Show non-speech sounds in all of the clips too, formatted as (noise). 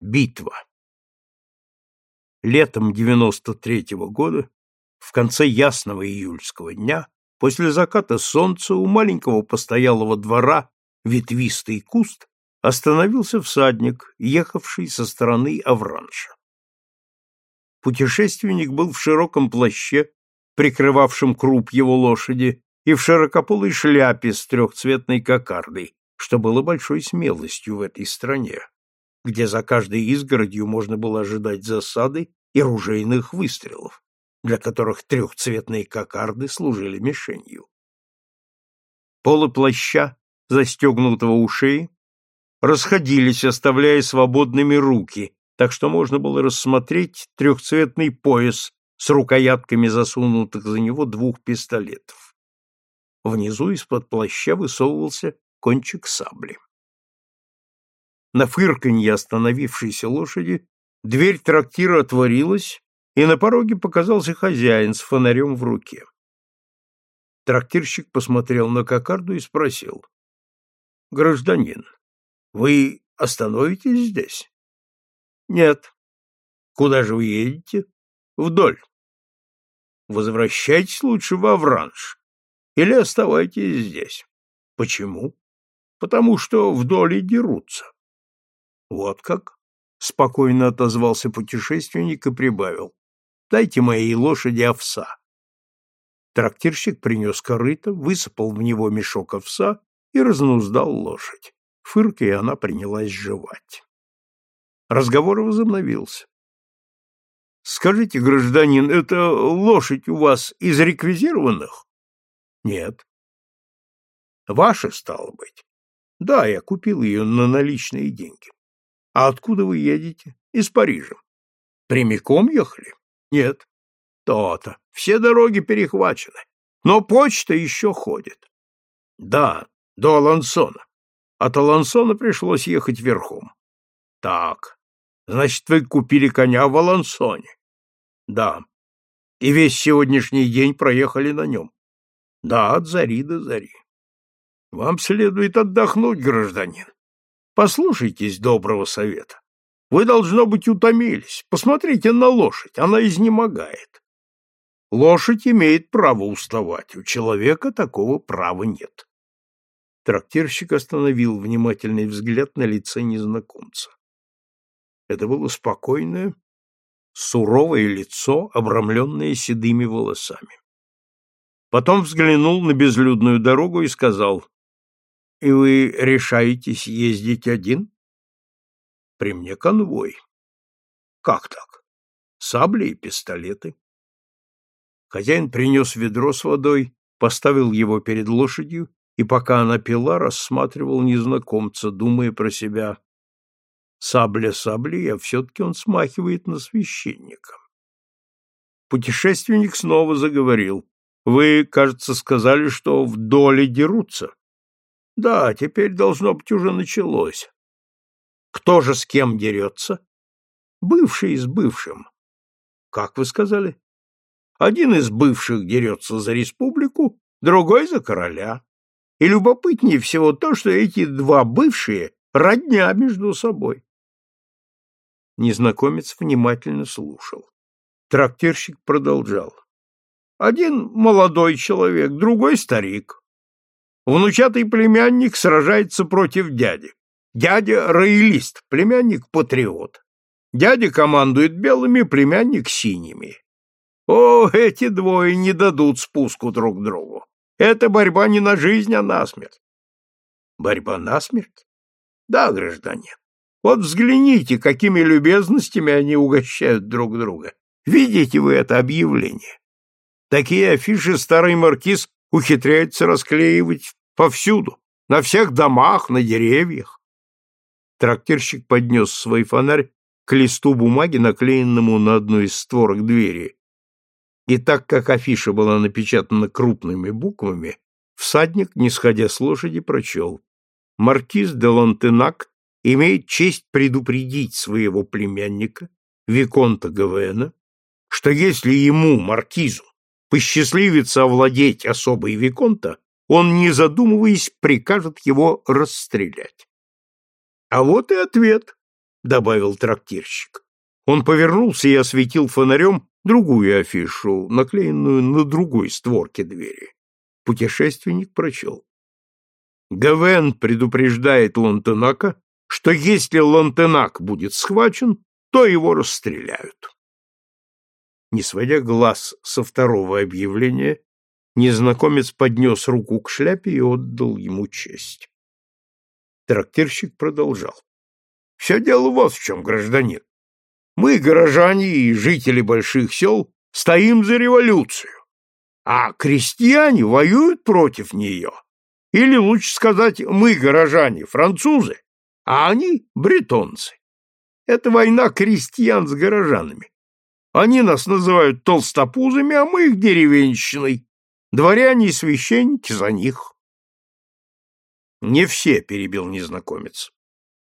Битва. Летом 93-го года, в конце ясного июльского дня, после заката солнца у маленького постоялого двора ветвистый куст остановился всадник, ехавший со стороны Авранша. Путешественник был в широком плаще, прикрывавшем круп его лошади, и в широкополой шляпе с трехцветной кокардой, что было большой смелостью в этой стране где за каждой изгородью можно было ожидать засады и ружейных выстрелов, для которых трехцветные кокарды служили мишенью. Полы плаща, застегнутого у шеи, расходились, оставляя свободными руки, так что можно было рассмотреть трехцветный пояс с рукоятками засунутых за него двух пистолетов. Внизу из-под плаща высовывался кончик сабли. На фырканье остановившейся лошади дверь трактира отворилась, и на пороге показался хозяин с фонарем в руке. Трактирщик посмотрел на кокарду и спросил. — Гражданин, вы остановитесь здесь? — Нет. — Куда же вы едете? — Вдоль. — Возвращайтесь лучше во Вранж или оставайтесь здесь. — Почему? — Потому что вдоль и дерутся. Вот как? Спокойно отозвался путешественник и прибавил. Дайте моей лошади овса. Трактирщик принес корыто, высыпал в него мешок овса и разнуздал лошадь. Фыркая, она принялась жевать. Разговор возобновился. — Скажите, гражданин, это лошадь у вас из реквизированных? — Нет. — Ваша, стало быть? — Да, я купил ее на наличные деньги. А откуда вы едете? Из Парижа. Прямиком ехали? Нет. То-то. Все дороги перехвачены. Но почта еще ходит. Да, до Алансона. От Алансона пришлось ехать верхом. Так. Значит, вы купили коня в Алансоне? Да. И весь сегодняшний день проехали на нем? Да, от зари до зари. Вам следует отдохнуть, гражданин. Послушайтесь доброго совета. Вы, должно быть, утомились. Посмотрите на лошадь, она изнемогает. Лошадь имеет право уставать, у человека такого права нет. Трактирщик остановил внимательный взгляд на лице незнакомца. Это было спокойное, суровое лицо, обрамленное седыми волосами. Потом взглянул на безлюдную дорогу и сказал, и вы решаетесь ездить один? При мне конвой. Как так? Сабли и пистолеты. Хозяин принес ведро с водой, поставил его перед лошадью и, пока она пила, рассматривал незнакомца, думая про себя. Сабля сабли, а все-таки он смахивает на священника. Путешественник снова заговорил. Вы, кажется, сказали, что в доле дерутся. Да, теперь должно быть уже началось. Кто же с кем дерется? Бывший с бывшим. Как вы сказали? Один из бывших дерется за республику, другой за короля. И любопытнее всего то, что эти два бывшие родня между собой. Незнакомец внимательно слушал. Трактирщик продолжал. Один молодой человек, другой старик. Внучатый племянник сражается против дяди. Дядя — роялист, племянник — патриот. Дядя командует белыми, племянник — синими. О, эти двое не дадут спуску друг другу. Это борьба не на жизнь, а на смерть. Борьба на смерть? Да, гражданин. Вот взгляните, какими любезностями они угощают друг друга. Видите вы это объявление? Такие афиши старый маркиз ухитряется расклеивать Повсюду, на всех домах, на деревьях. Трактирщик поднес свой фонарь к листу бумаги, наклеенному на одну из створок двери. И так как афиша была напечатана крупными буквами, всадник, не сходя с лошади, прочел. Маркиз де Лантенак имеет честь предупредить своего племянника, Виконта Гавена, что если ему, маркизу, посчастливится овладеть особой Виконта, он, не задумываясь, прикажет его расстрелять. А вот и ответ. добавил трактирщик. Он повернулся и осветил фонарем другую афишу, наклеенную на другой створке двери. Путешественник прочел. Гавен предупреждает Лонтенака, что если Лонтенак будет схвачен, то его расстреляют. Не сводя глаз со второго объявления, незнакомец поднес руку к шляпе и отдал ему честь. Трактирщик продолжал. — Все дело вот в чем, гражданин. Мы, горожане и жители больших сел, стоим за революцию, а крестьяне воюют против нее. Или, лучше сказать, мы, горожане, французы, а они — бретонцы. Это война крестьян с горожанами. Они нас называют толстопузами, а мы их деревенщиной. Дворяне и священники за них. Не все, перебил незнакомец.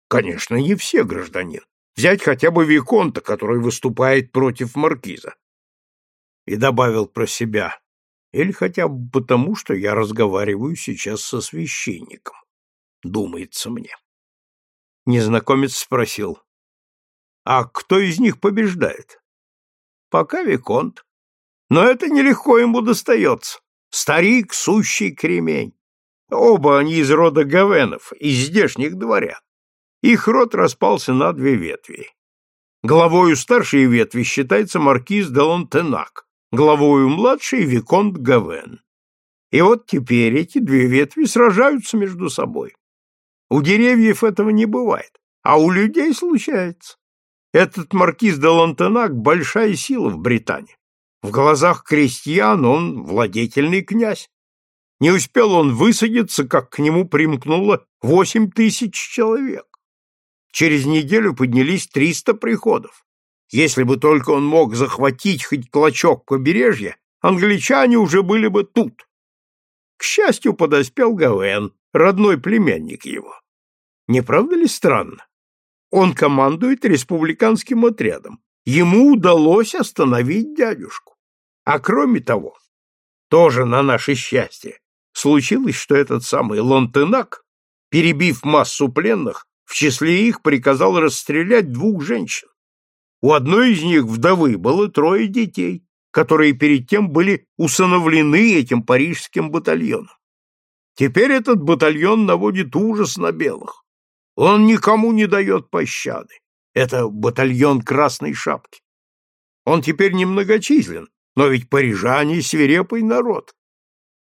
Конечно, не все, гражданин. Взять хотя бы Виконта, который выступает против маркиза. И добавил про себя. Или хотя бы потому, что я разговариваю сейчас со священником. Думается мне. Незнакомец спросил. А кто из них побеждает? Пока Виконт. Но это нелегко ему достается. Старик, сущий кремень. Оба они из рода Гавенов, из здешних дворян. Их род распался на две ветви. Главою старшей ветви считается маркиз де Лонтенак, главою младшей — Виконт Гавен. И вот теперь эти две ветви сражаются между собой. У деревьев этого не бывает, а у людей случается. Этот маркиз де Лонтенак — большая сила в Британии. В глазах крестьян он владетельный князь. Не успел он высадиться, как к нему примкнуло восемь тысяч человек. Через неделю поднялись триста приходов. Если бы только он мог захватить хоть клочок побережья, англичане уже были бы тут. К счастью, подоспел Гавен, родной племянник его. Не правда ли странно? Он командует республиканским отрядом. Ему удалось остановить дядюшку. А кроме того, тоже на наше счастье, случилось, что этот самый Лонтенак, перебив массу пленных, в числе их приказал расстрелять двух женщин. У одной из них, вдовы, было трое детей, которые перед тем были усыновлены этим парижским батальоном. Теперь этот батальон наводит ужас на белых. Он никому не дает пощады. Это батальон Красной Шапки. Он теперь немногочислен, но ведь парижане — свирепый народ.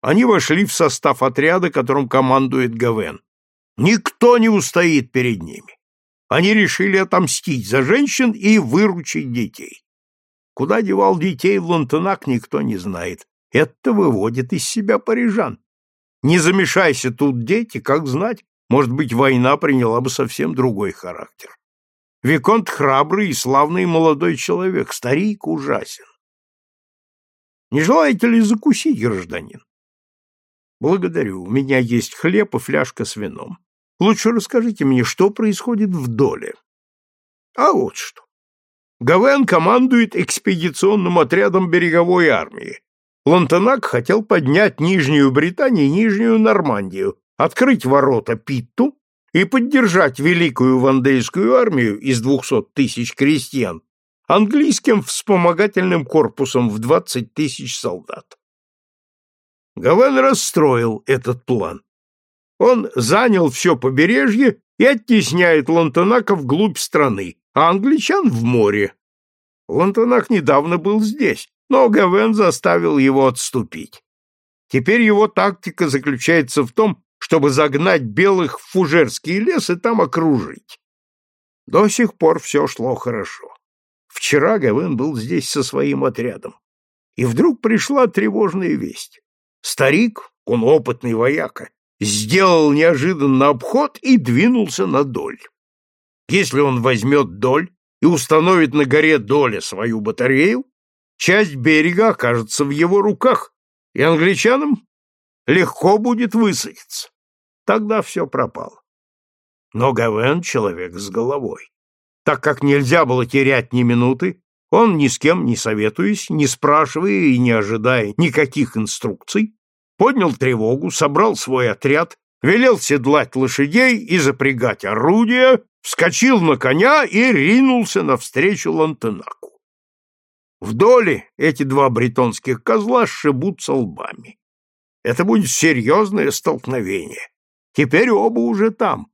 Они вошли в состав отряда, которым командует Гавен. Никто не устоит перед ними. Они решили отомстить за женщин и выручить детей. Куда девал детей в Лонтенак, никто не знает. Это выводит из себя парижан. Не замешайся тут дети, как знать, может быть, война приняла бы совсем другой характер. Виконт храбрый и славный молодой человек, старик ужасен. Не желаете ли закусить, гражданин? Благодарю, у меня есть хлеб и фляжка с вином. Лучше расскажите мне, что происходит в доле. А вот что. Гавен командует экспедиционным отрядом береговой армии. Лантенак хотел поднять Нижнюю Британию и Нижнюю Нормандию, открыть ворота Питту и поддержать великую вандейскую армию из двухсот тысяч крестьян английским вспомогательным корпусом в двадцать тысяч солдат. Гавен расстроил этот план. Он занял все побережье и оттесняет Лантонака вглубь страны, а англичан в море. Лантонак недавно был здесь, но Гавен заставил его отступить. Теперь его тактика заключается в том, чтобы загнать белых в Фужерский лес и там окружить. До сих пор все шло хорошо. Вчера Гавен был здесь со своим отрядом. И вдруг пришла тревожная весть. Старик, он опытный вояка, сделал неожиданно обход и двинулся на Доль. Если он возьмет Доль и установит на горе Доле свою батарею, часть берега окажется в его руках, и англичанам легко будет высадиться. Тогда все пропало. Но Гавен — человек с головой. Так как нельзя было терять ни минуты, он, ни с кем не советуясь, не спрашивая и не ожидая никаких инструкций, поднял тревогу, собрал свой отряд, велел седлать лошадей и запрягать орудия вскочил на коня и ринулся навстречу Лантенаку. В доле эти два бретонских козла сшибутся лбами. Это будет серьезное столкновение. Теперь оба уже там.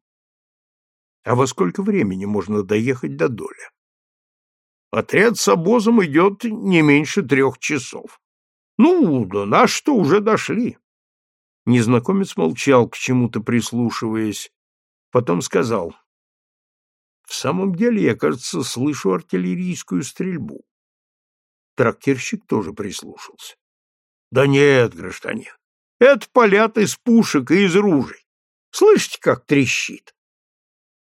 А во сколько времени можно доехать до доля? Отряд с обозом идет не меньше трех часов. Ну, до нас-то уже дошли. Незнакомец молчал, к чему-то прислушиваясь. Потом сказал. В самом деле, я, кажется, слышу артиллерийскую стрельбу. Трактирщик тоже прислушался. Да нет, гражданин, это полят из пушек и из ружей. Слышите, как трещит?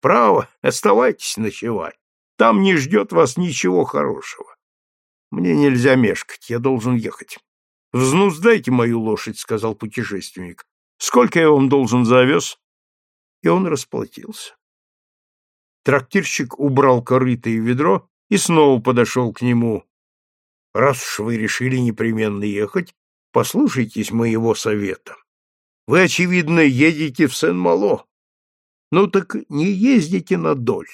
Право, (laughs) оставайтесь ночевать. Там не ждет вас ничего хорошего. Мне нельзя мешкать, я должен ехать. Взнуздайте мою лошадь, сказал путешественник. Сколько я вам должен за овес? И он расплатился. Трактирщик убрал корыто и ведро и снова подошел к нему. Раз уж вы решили непременно ехать, послушайтесь моего совета. Вы, очевидно, едете в Сен-Мало. Ну так не ездите на доль.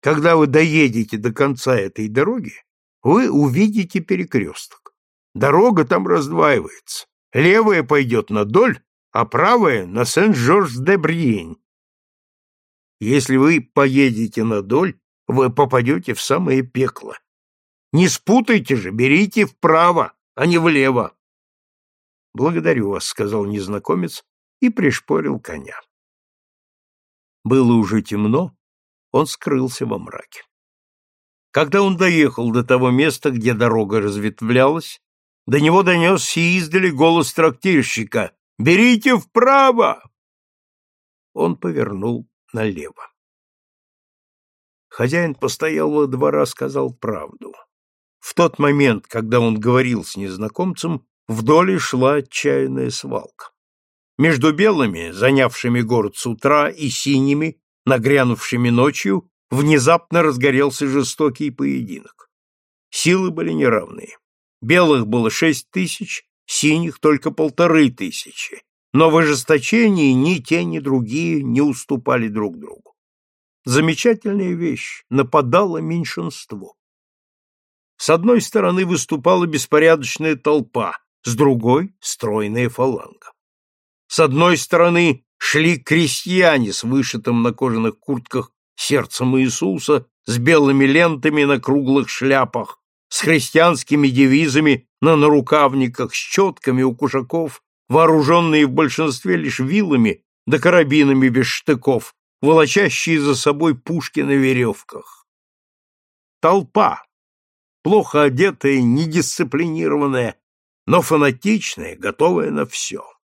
Когда вы доедете до конца этой дороги, вы увидите перекресток. Дорога там раздваивается. Левая пойдет на доль, а правая — на Сен-Жорж-де-Бриень. Если вы поедете на доль, вы попадете в самое пекло. Не спутайте же, берите вправо, а не влево. Благодарю вас, сказал незнакомец и пришпорил коня. Было уже темно, он скрылся во мраке. Когда он доехал до того места, где дорога разветвлялась, до него донесся издали голос трактирщика «Берите вправо!» Он повернул налево. Хозяин постоялого двора сказал правду. В тот момент, когда он говорил с незнакомцем, вдоль шла отчаянная свалка. Между белыми, занявшими город с утра, и синими, нагрянувшими ночью, внезапно разгорелся жестокий поединок. Силы были неравные. Белых было шесть тысяч, синих только полторы тысячи, но в ожесточении ни те, ни другие не уступали друг другу. Замечательная вещь — нападало меньшинство. С одной стороны выступала беспорядочная толпа, с другой — стройная фаланга. С одной стороны шли крестьяне с вышитым на кожаных куртках сердцем Иисуса, с белыми лентами на круглых шляпах, с христианскими девизами на нарукавниках, с четками у кушаков вооруженные в большинстве лишь вилами да карабинами без штыков, волочащие за собой пушки на веревках. Толпа, плохо одетая, недисциплинированная, но фанатичная, готовая на все.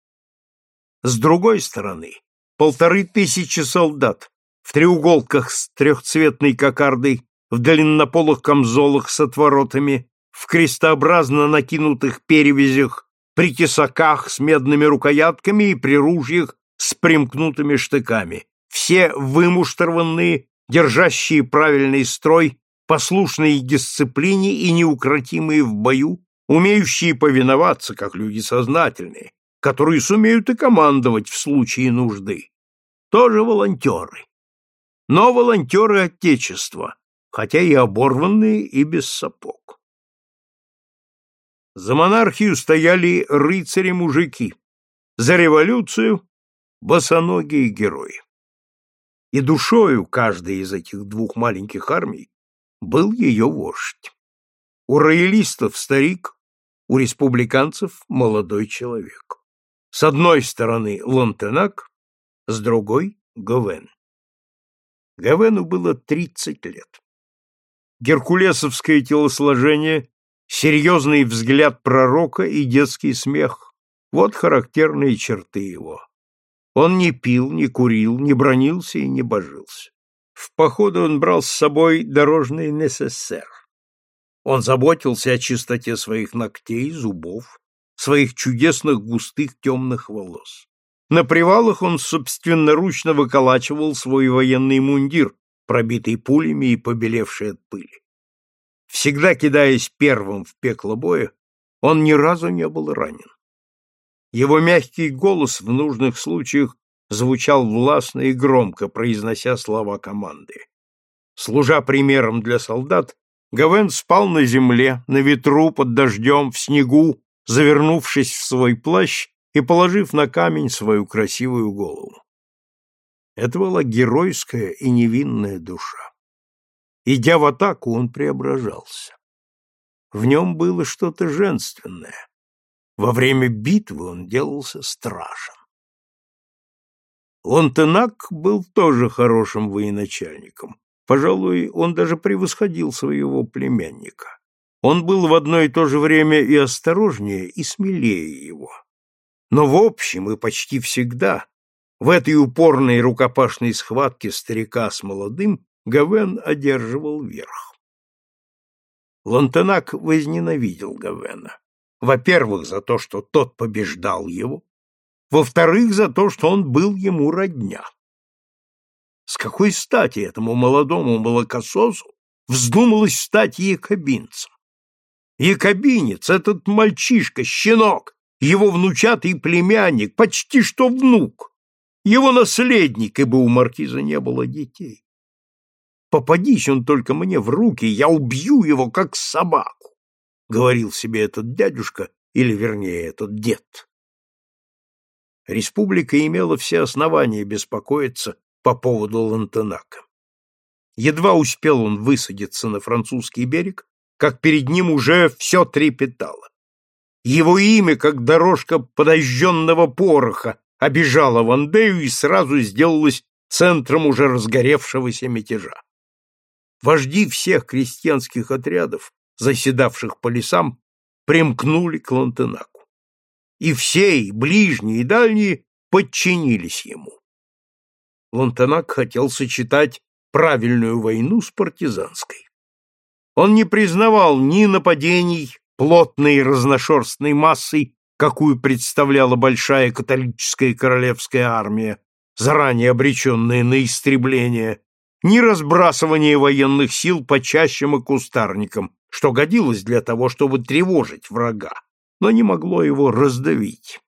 С другой стороны, полторы тысячи солдат в треуголках с трехцветной кокардой, в длиннополых камзолах с отворотами, в крестообразно накинутых перевязях при тесаках с медными рукоятками и при ружьях с примкнутыми штыками, все вымуштрованные, держащие правильный строй, послушные дисциплине и неукротимые в бою, умеющие повиноваться, как люди сознательные, которые сумеют и командовать в случае нужды. Тоже волонтеры. Но волонтеры Отечества, хотя и оборванные и без сапог. За монархию стояли рыцари-мужики, за революцию — босоногие герои. И душою каждой из этих двух маленьких армий был ее вождь. У роялистов старик, у республиканцев молодой человек. С одной стороны Лонтенак, с другой — Говен. Говену было тридцать лет. Геркулесовское телосложение серьезный взгляд пророка и детский смех — вот характерные черты его. Он не пил, не курил, не бронился и не божился. В походы он брал с собой дорожный несессер. Он заботился о чистоте своих ногтей, зубов, своих чудесных густых темных волос. На привалах он собственноручно выколачивал свой военный мундир, пробитый пулями и побелевший от пыли. Всегда кидаясь первым в пекло боя, он ни разу не был ранен. Его мягкий голос в нужных случаях звучал властно и громко, произнося слова команды. Служа примером для солдат, Гавен спал на земле, на ветру, под дождем, в снегу, завернувшись в свой плащ и положив на камень свою красивую голову. Это была геройская и невинная душа. Идя в атаку, он преображался. В нем было что-то женственное. Во время битвы он делался страшен. Лонтенак был тоже хорошим военачальником. Пожалуй, он даже превосходил своего племянника. Он был в одно и то же время и осторожнее, и смелее его. Но в общем и почти всегда в этой упорной рукопашной схватке старика с молодым Гавен одерживал верх. Лантенак возненавидел Гавена. Во-первых, за то, что тот побеждал его, во-вторых, за то, что он был ему родня. С какой стати этому молодому молокососу вздумалось стать якобинцем? Якобинец, этот мальчишка, щенок, его внучатый племянник, почти что внук его наследник, ибо у маркиза не было детей. Попадись он только мне в руки, я убью его, как собаку, — говорил себе этот дядюшка, или, вернее, этот дед. Республика имела все основания беспокоиться по поводу Лантенака. Едва успел он высадиться на французский берег, как перед ним уже все трепетало. Его имя, как дорожка подожженного пороха, обижала Вандею и сразу сделалась центром уже разгоревшегося мятежа. Вожди всех крестьянских отрядов, заседавших по лесам, примкнули к Лантенаку. И все, и ближние, и дальние, подчинились ему. Лантенак хотел сочетать правильную войну с партизанской. Он не признавал ни нападений плотной разношерстной массой какую представляла большая католическая королевская армия, заранее обреченная на истребление, ни разбрасывание военных сил по чащам и кустарникам, что годилось для того, чтобы тревожить врага, но не могло его раздавить.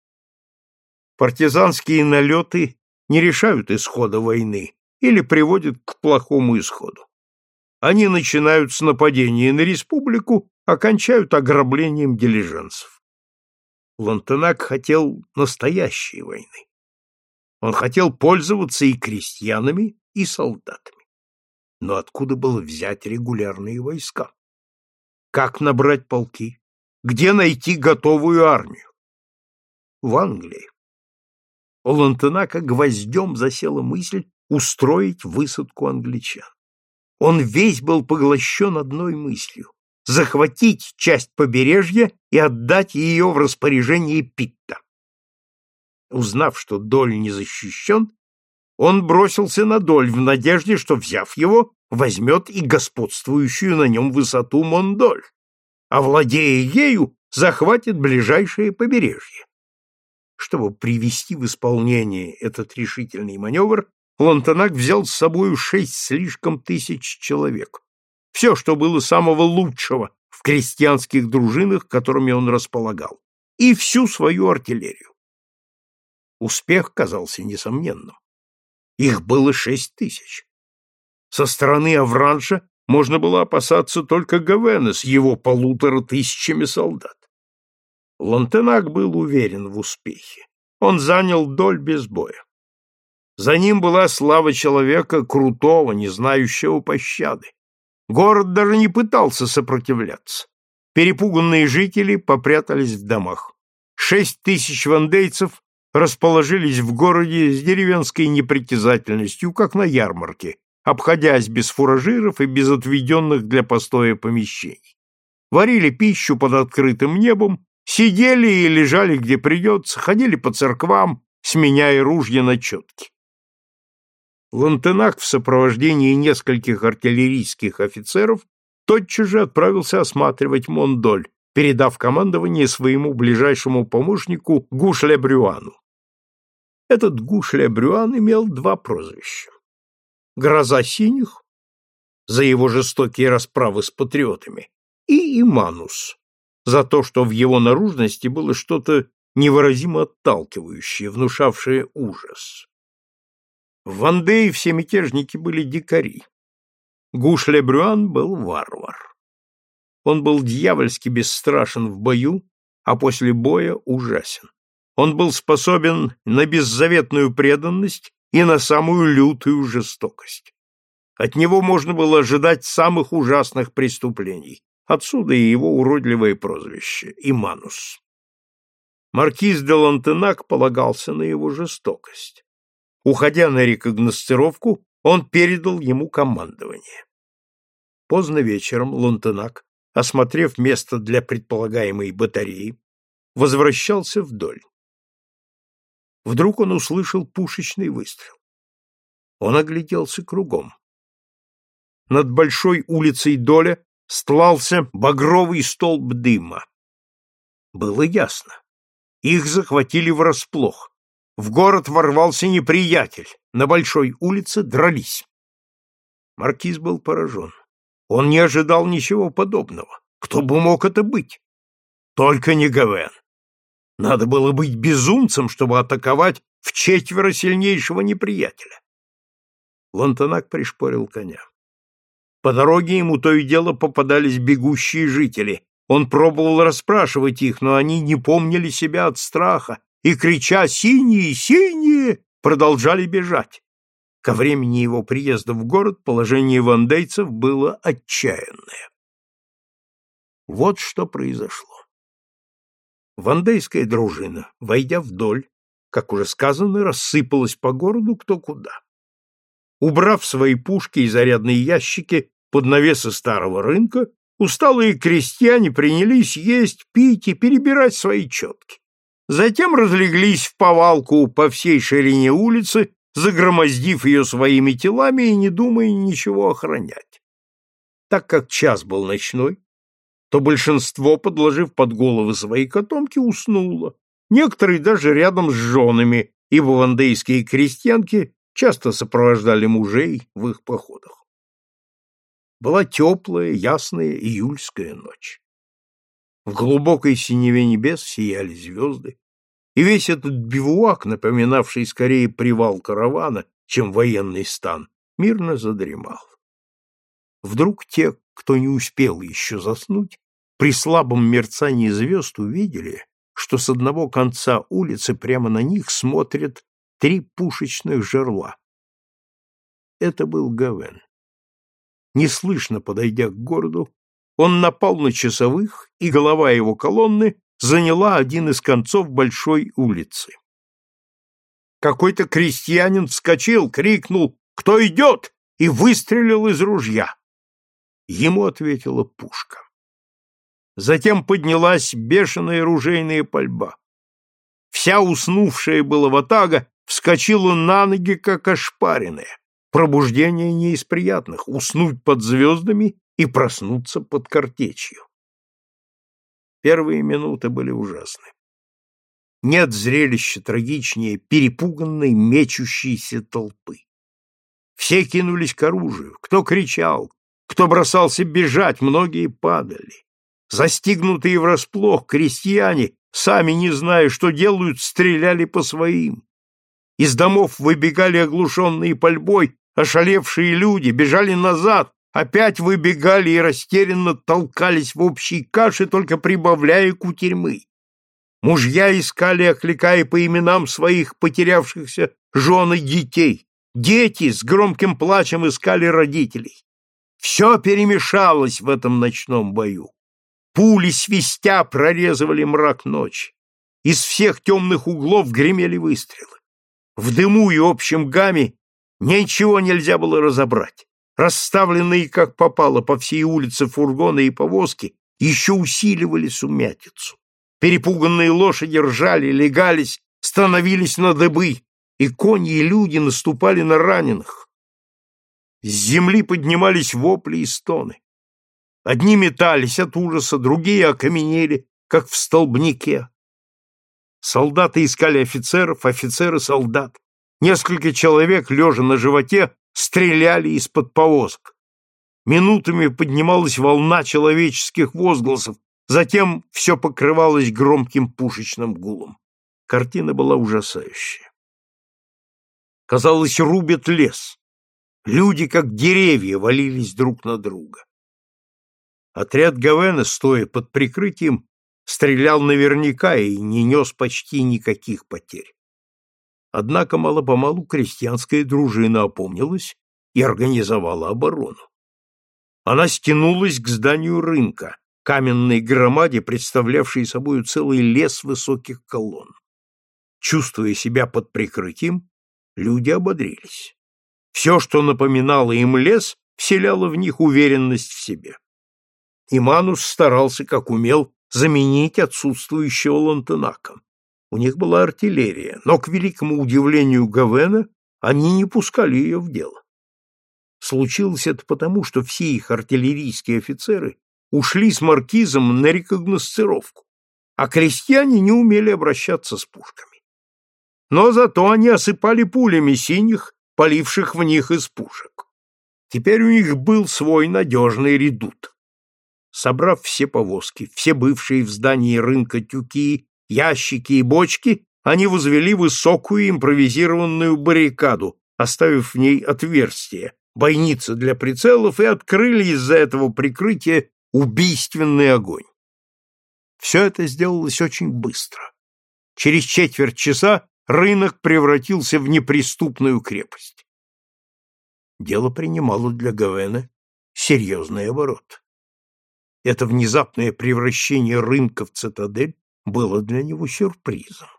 Партизанские налеты не решают исхода войны или приводят к плохому исходу. Они начинают с нападения на республику, окончают ограблением дилижансов. Лантенак хотел настоящей войны. Он хотел пользоваться и крестьянами, и солдатами. Но откуда было взять регулярные войска? Как набрать полки? Где найти готовую армию? В Англии. У Лантенака гвоздем засела мысль устроить высадку англичан. Он весь был поглощен одной мыслью захватить часть побережья и отдать ее в распоряжение Питта. Узнав, что Доль не защищен, он бросился на Доль в надежде, что, взяв его, возьмет и господствующую на нем высоту Мондоль, а, владея ею, захватит ближайшее побережье. Чтобы привести в исполнение этот решительный маневр, Лантонак взял с собою шесть слишком тысяч человек, все, что было самого лучшего в крестьянских дружинах, которыми он располагал, и всю свою артиллерию. Успех казался несомненным. Их было шесть тысяч. Со стороны Авранша можно было опасаться только Гавена с его полутора тысячами солдат. Лантенак был уверен в успехе. Он занял доль без боя. За ним была слава человека крутого, не знающего пощады. Город даже не пытался сопротивляться. Перепуганные жители попрятались в домах. Шесть тысяч вандейцев расположились в городе с деревенской непритязательностью, как на ярмарке, обходясь без фуражиров и без отведенных для постоя помещений. Варили пищу под открытым небом, сидели и лежали где придется, ходили по церквам, сменяя ружья на четки. Лантенак в сопровождении нескольких артиллерийских офицеров тотчас же отправился осматривать Мондоль, передав командование своему ближайшему помощнику Гушле-Брюану. Этот Гушле-Брюан имел два прозвища. «Гроза синих» за его жестокие расправы с патриотами и Иманус за то, что в его наружности было что-то невыразимо отталкивающее, внушавшее ужас. В Вандее все мятежники были дикари. Гуш-Лебрюан был варвар. Он был дьявольски бесстрашен в бою, а после боя ужасен. Он был способен на беззаветную преданность и на самую лютую жестокость. От него можно было ожидать самых ужасных преступлений. Отсюда и его уродливое прозвище – Иманус. Маркиз де Лантенак полагался на его жестокость. Уходя на рекогностировку, он передал ему командование. Поздно вечером Лантенак, осмотрев место для предполагаемой батареи, возвращался вдоль. Вдруг он услышал пушечный выстрел. Он огляделся кругом. Над большой улицей Доля стлался багровый столб дыма. Было ясно. Их захватили врасплох. В город ворвался неприятель, на большой улице дрались. Маркиз был поражен. Он не ожидал ничего подобного. Кто бы мог это быть? Только не Гавен. Надо было быть безумцем, чтобы атаковать в четверо сильнейшего неприятеля. Лантонак пришпорил коня. По дороге ему то и дело попадались бегущие жители. Он пробовал расспрашивать их, но они не помнили себя от страха и, крича «Синие! Синие!», продолжали бежать. Ко времени его приезда в город положение вандейцев было отчаянное. Вот что произошло. Вандейская дружина, войдя вдоль, как уже сказано, рассыпалась по городу кто куда. Убрав свои пушки и зарядные ящики под навесы старого рынка, усталые крестьяне принялись есть, пить и перебирать свои четки. Затем разлеглись в повалку по всей ширине улицы, загромоздив ее своими телами и не думая ничего охранять. Так как час был ночной, то большинство, подложив под головы свои котомки, уснуло. Некоторые даже рядом с женами, ибо вандейские крестьянки часто сопровождали мужей в их походах. Была теплая, ясная июльская ночь. В глубокой синеве небес сияли звезды, и весь этот бивуак, напоминавший скорее привал каравана, чем военный стан, мирно задремал. Вдруг те, кто не успел еще заснуть, при слабом мерцании звезд увидели, что с одного конца улицы прямо на них смотрят три пушечных жерла. Это был Гавен. Неслышно подойдя к городу, он напал на часовых, и голова его колонны заняла один из концов большой улицы. Какой-то крестьянин вскочил, крикнул «Кто идет?» и выстрелил из ружья. Ему ответила пушка. Затем поднялась бешеная ружейная пальба. Вся уснувшая была ватага вскочила на ноги, как ошпаренная. Пробуждение не из приятных — уснуть под звездами и проснуться под картечью. Первые минуты были ужасны. Нет зрелища трагичнее перепуганной, мечущейся толпы. Все кинулись к оружию, кто кричал, кто бросался бежать, многие падали. Застигнутые врасплох крестьяне, сами не зная, что делают, стреляли по своим. Из домов выбегали оглушенные пальбой, ошалевшие люди, бежали назад, опять выбегали и растерянно толкались в общей каше, только прибавляя кутерьмы. Мужья искали, окликая по именам своих потерявшихся жен и детей. Дети с громким плачем искали родителей. Все перемешалось в этом ночном бою. Пули свистя прорезывали мрак ночи. Из всех темных углов гремели выстрелы. В дыму и общем гамме ничего нельзя было разобрать. Расставленные, как попало, по всей улице фургоны и повозки еще усиливали сумятицу. Перепуганные лошади ржали, легались, становились на дыбы, и кони и люди наступали на раненых. С земли поднимались вопли и стоны. Одни метались от ужаса, другие окаменели, как в столбнике. Солдаты искали офицеров, офицеры — солдат. Несколько человек, лежа на животе, стреляли из-под повозок. Минутами поднималась волна человеческих возгласов, затем все покрывалось громким пушечным гулом. Картина была ужасающая. Казалось, рубят лес. Люди, как деревья, валились друг на друга. Отряд Гавена, стоя под прикрытием, стрелял наверняка и не нес почти никаких потерь. Однако мало-помалу крестьянская дружина опомнилась и организовала оборону. Она стянулась к зданию рынка, каменной громаде, представлявшей собой целый лес высоких колонн. Чувствуя себя под прикрытием, люди ободрились. Все, что напоминало им лес, вселяло в них уверенность в себе. Иманус старался, как умел, заменить отсутствующего Лантенака. У них была артиллерия, но, к великому удивлению Гавена, они не пускали ее в дело. Случилось это потому, что все их артиллерийские офицеры ушли с маркизом на рекогносцировку, а крестьяне не умели обращаться с пушками. Но зато они осыпали пулями синих, поливших в них из пушек. Теперь у них был свой надежный редут. Собрав все повозки, все бывшие в здании рынка тюки, ящики и бочки, они возвели высокую импровизированную баррикаду, оставив в ней отверстие, бойницы для прицелов и открыли из-за этого прикрытия убийственный огонь. Все это сделалось очень быстро. Через четверть часа рынок превратился в неприступную крепость. Дело принимало для Гавена серьезный оборот. Это внезапное превращение рынка в цитадель было для него сюрпризом.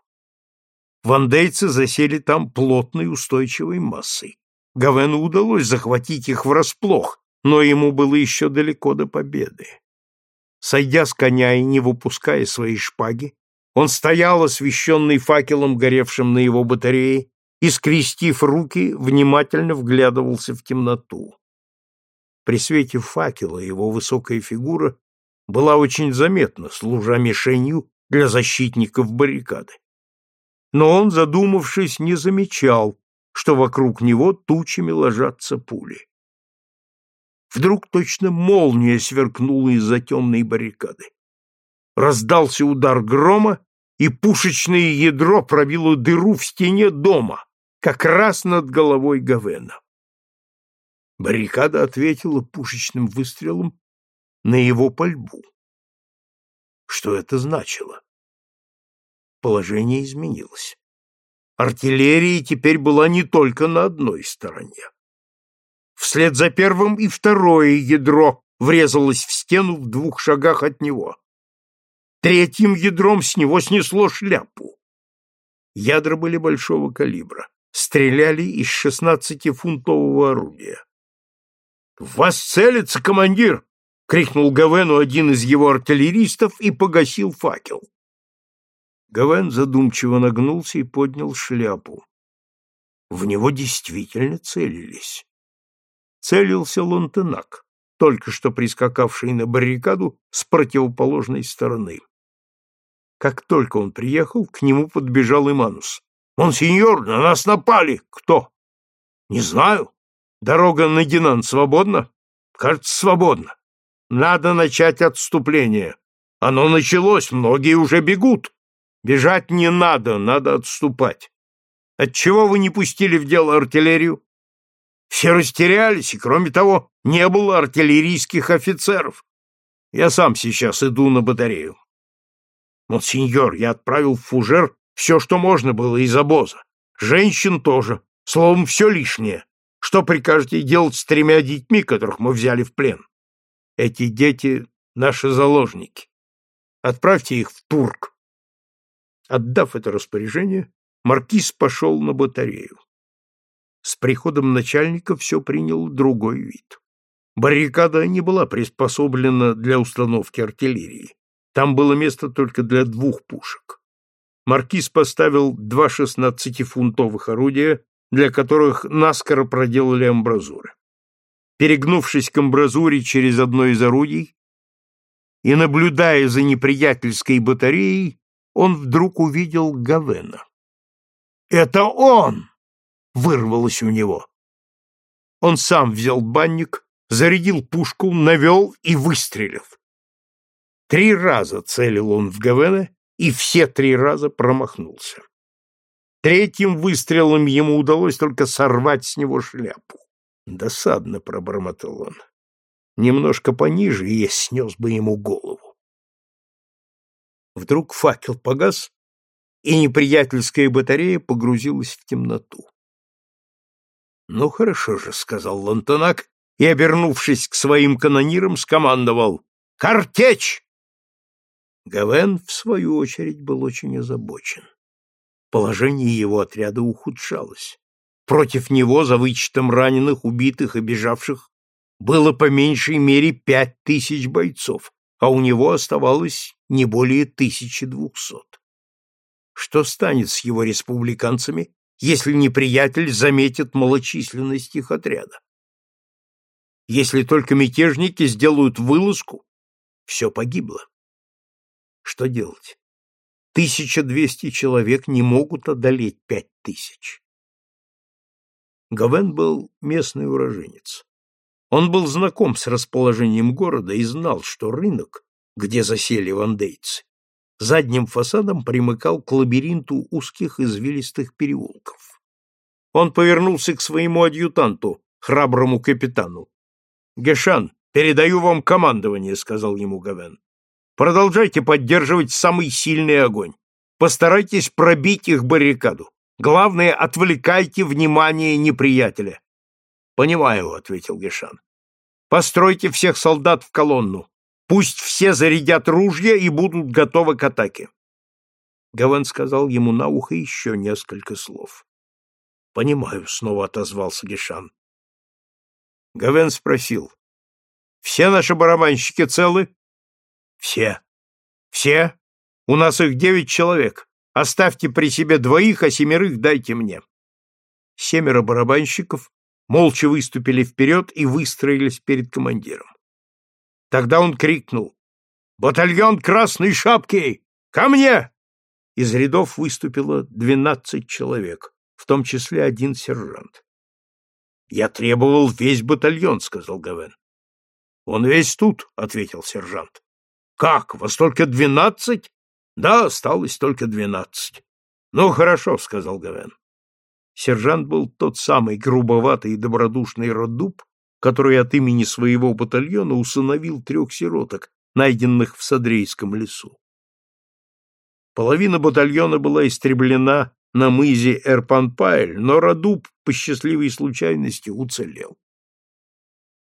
Вандейцы засели там плотной устойчивой массой. Гавену удалось захватить их врасплох, но ему было еще далеко до победы. Сойдя с коня и не выпуская своей шпаги, он стоял, освещенный факелом, горевшим на его батарее, и, скрестив руки, внимательно вглядывался в темноту. При свете факела его высокая фигура была очень заметна, служа мишенью для защитников баррикады. Но он, задумавшись, не замечал, что вокруг него тучами ложатся пули. Вдруг точно молния сверкнула из-за темной баррикады. Раздался удар грома, и пушечное ядро пробило дыру в стене дома, как раз над головой Гавена. Баррикада ответила пушечным выстрелом на его пальбу. Что это значило? Положение изменилось. Артиллерия теперь была не только на одной стороне. Вслед за первым и второе ядро врезалось в стену в двух шагах от него. Третьим ядром с него снесло шляпу. Ядра были большого калибра, стреляли из шестнадцатифунтового орудия. «В вас целится, командир!» — крикнул Гавену один из его артиллеристов и погасил факел. Гавен задумчиво нагнулся и поднял шляпу. В него действительно целились целился Лонтенак, только что прискакавший на баррикаду с противоположной стороны. Как только он приехал, к нему подбежал Иманус. «Монсеньор, на нас напали! Кто?» «Не знаю. Дорога на Динан свободна?» «Кажется, свободна. Надо начать отступление. Оно началось, многие уже бегут. Бежать не надо, надо отступать. Отчего вы не пустили в дело артиллерию? Все растерялись, и, кроме того, не было артиллерийских офицеров. Я сам сейчас иду на батарею. Монсеньор, я отправил в фужер все, что можно было из обоза. Женщин тоже. Словом, все лишнее. Что прикажете делать с тремя детьми, которых мы взяли в плен? Эти дети — наши заложники. Отправьте их в Турк. Отдав это распоряжение, маркиз пошел на батарею. С приходом начальника все приняло другой вид. Баррикада не была приспособлена для установки артиллерии. Там было место только для двух пушек. Маркиз поставил два шестнадцатифунтовых орудия, для которых наскоро проделали амбразуры. Перегнувшись к амбразуре через одно из орудий и наблюдая за неприятельской батареей, он вдруг увидел Гавена. «Это он!» вырвалось у него. Он сам взял банник, зарядил пушку, навел и выстрелил. Три раза целил он в Гавена и все три раза промахнулся. Третьим выстрелом ему удалось только сорвать с него шляпу. Досадно пробормотал он. Немножко пониже, и я снес бы ему голову. Вдруг факел погас, и неприятельская батарея погрузилась в темноту. «Ну, хорошо же», — сказал Лантонак, и, обернувшись к своим канонирам, скомандовал «Картечь!» Гавен, в свою очередь, был очень озабочен. Положение его отряда ухудшалось. Против него, за вычетом раненых, убитых и бежавших, было по меньшей мере пять тысяч бойцов, а у него оставалось не более тысячи двухсот. Что станет с его республиканцами, если неприятель заметит малочисленность их отряда? Если только мятежники сделают вылазку, все погибло. Что делать? Тысяча двести человек не могут одолеть пять тысяч. Гавен был местный уроженец. Он был знаком с расположением города и знал, что рынок, где засели вандейцы, задним фасадом примыкал к лабиринту узких извилистых переулков. Он повернулся к своему адъютанту, храброму капитану. «Гешан, передаю вам командование», — сказал ему Гавен. «Продолжайте поддерживать самый сильный огонь. Постарайтесь пробить их баррикаду. Главное, отвлекайте внимание неприятеля. Понимаю, ответил Гешан. Постройте всех солдат в колонну. Пусть все зарядят ружья и будут готовы к атаке. Гавен сказал ему на ухо еще несколько слов. Понимаю, снова отозвался Гешан. Гавен спросил: Все наши барабанщики целы? Все. Все? У нас их девять человек. Оставьте при себе двоих, а семерых дайте мне. Семеро барабанщиков молча выступили вперед и выстроились перед командиром. Тогда он крикнул «Батальон Красной Шапки! Ко мне!» Из рядов выступило двенадцать человек, в том числе один сержант. «Я требовал весь батальон», — сказал Гавен. «Он весь тут», — ответил сержант. «Как, вас только двенадцать?» Да, осталось только двенадцать. Ну, хорошо, сказал Гавен. Сержант был тот самый грубоватый и добродушный Роддуб, который от имени своего батальона усыновил трех сироток, найденных в Садрейском лесу. Половина батальона была истреблена на мызе Эрпанпайль, но Радуб по счастливой случайности уцелел.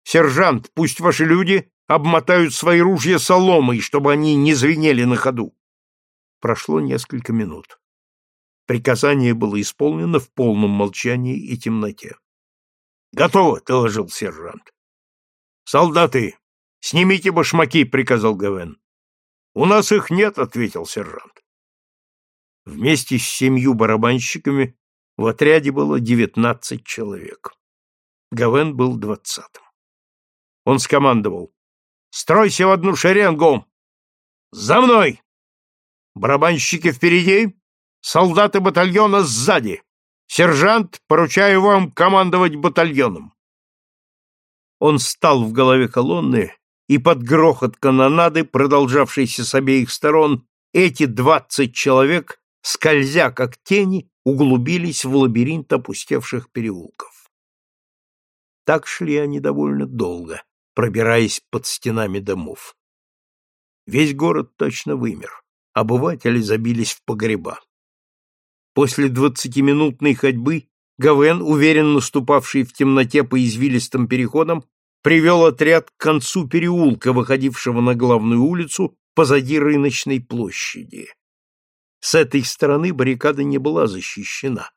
«Сержант, пусть ваши люди обмотают свои ружья соломой, чтобы они не звенели на ходу. Прошло несколько минут. Приказание было исполнено в полном молчании и темноте. «Готово!» — доложил сержант. «Солдаты, снимите башмаки!» — приказал Гавен. «У нас их нет!» — ответил сержант. Вместе с семью барабанщиками в отряде было девятнадцать человек. Гавен был двадцатым. Он скомандовал. «Стройся в одну шеренгу! За мной!» Барабанщики впереди, солдаты батальона сзади. Сержант, поручаю вам командовать батальоном. Он стал в голове колонны, и под грохот канонады, продолжавшейся с обеих сторон, эти двадцать человек, скользя как тени, углубились в лабиринт опустевших переулков. Так шли они довольно долго, пробираясь под стенами домов. Весь город точно вымер обыватели забились в погреба. После двадцатиминутной ходьбы Гавен, уверенно ступавший в темноте по извилистым переходам, привел отряд к концу переулка, выходившего на главную улицу позади рыночной площади. С этой стороны баррикада не была защищена.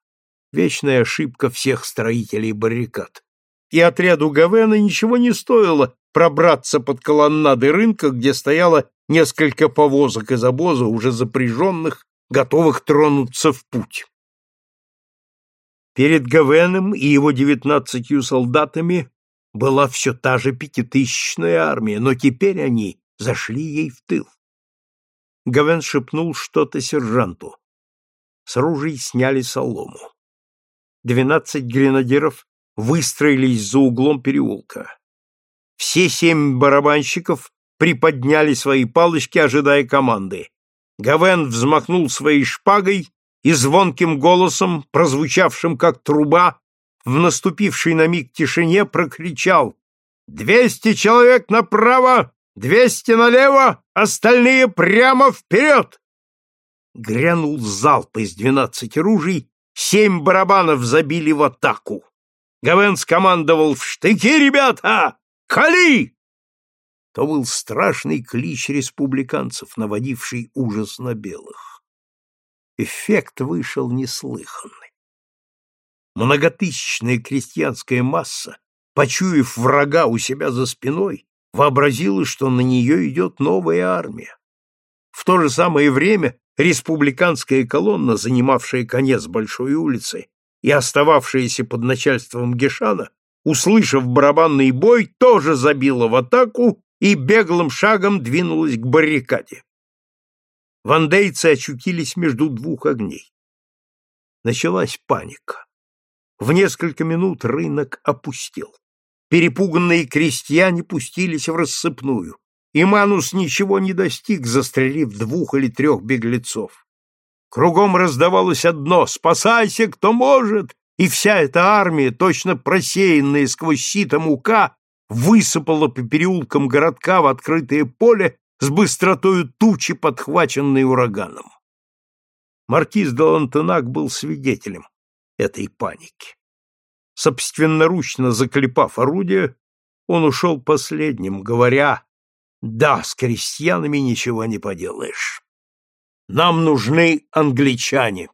Вечная ошибка всех строителей баррикад. И отряду Гавена ничего не стоило пробраться под колоннады рынка, где стояла несколько повозок из обоза, уже запряженных, готовых тронуться в путь. Перед Гавеном и его девятнадцатью солдатами была все та же пятитысячная армия, но теперь они зашли ей в тыл. Гавен шепнул что-то сержанту. С ружей сняли солому. Двенадцать гренадеров выстроились за углом переулка. Все семь барабанщиков приподняли свои палочки, ожидая команды. Гавен взмахнул своей шпагой, и звонким голосом, прозвучавшим как труба, в наступившей на миг тишине прокричал «Двести человек направо, двести налево, остальные прямо вперед!» Грянул залп из двенадцати ружей, семь барабанов забили в атаку. Гавен скомандовал «В штыки, ребята! Кали!» То был страшный клич республиканцев, наводивший ужас на белых. Эффект вышел неслыханный. Многотысячная крестьянская масса, почуяв врага у себя за спиной, вообразила, что на нее идет новая армия. В то же самое время республиканская колонна, занимавшая конец Большой улицы и остававшаяся под начальством Гешана, услышав барабанный бой, тоже забила в атаку и беглым шагом двинулась к баррикаде. Вандейцы очутились между двух огней. Началась паника. В несколько минут рынок опустел. Перепуганные крестьяне пустились в рассыпную. Иманус ничего не достиг, застрелив двух или трех беглецов. Кругом раздавалось одно «Спасайся, кто может!» И вся эта армия, точно просеянная сквозь сито мука, высыпала по переулкам городка в открытое поле с быстротою тучи, подхваченной ураганом. Маркиз де Лантенак был свидетелем этой паники. Собственноручно заклепав орудие, он ушел последним, говоря, «Да, с крестьянами ничего не поделаешь. Нам нужны англичане».